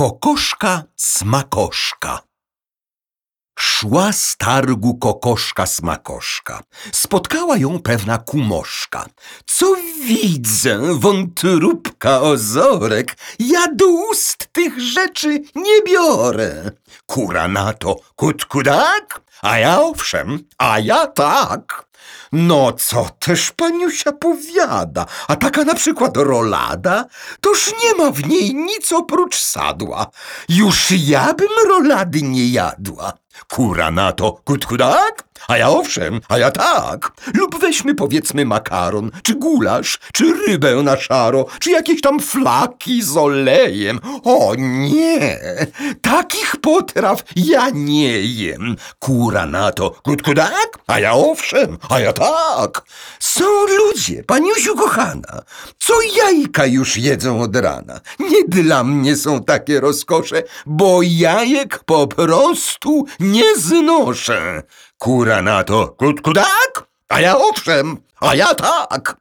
Kokoszka smakoszka. Szła z targu kokoszka smakoszka. Spotkała ją pewna kumoszka. Co widzę, wątróbka ozorek, ja do ust tych rzeczy nie biorę. Kura na to, kutkudak, a ja owszem, a ja tak. No co też paniusia powiada, a taka na przykład rolada, toż nie ma w niej nic oprócz sadła. Już ja bym rolady nie jadła. Kura na to, kutkudak, a ja owszem, a ja tak. Lub weźmy powiedzmy makaron, czy gulasz, czy rybę na szaro, czy jakieś tam flaki z olejem. O nie, takich potraw ja nie jem. Kura na to, kutkudak, a ja owszem, a ja tak. Są ludzie, paniusiu kochana, co jajka już jedzą od rana. Nie dla mnie są takie rozkosze, bo jajek po prostu nie znoszę. Kura na to, kutkudak, a ja owszem, a ja tak.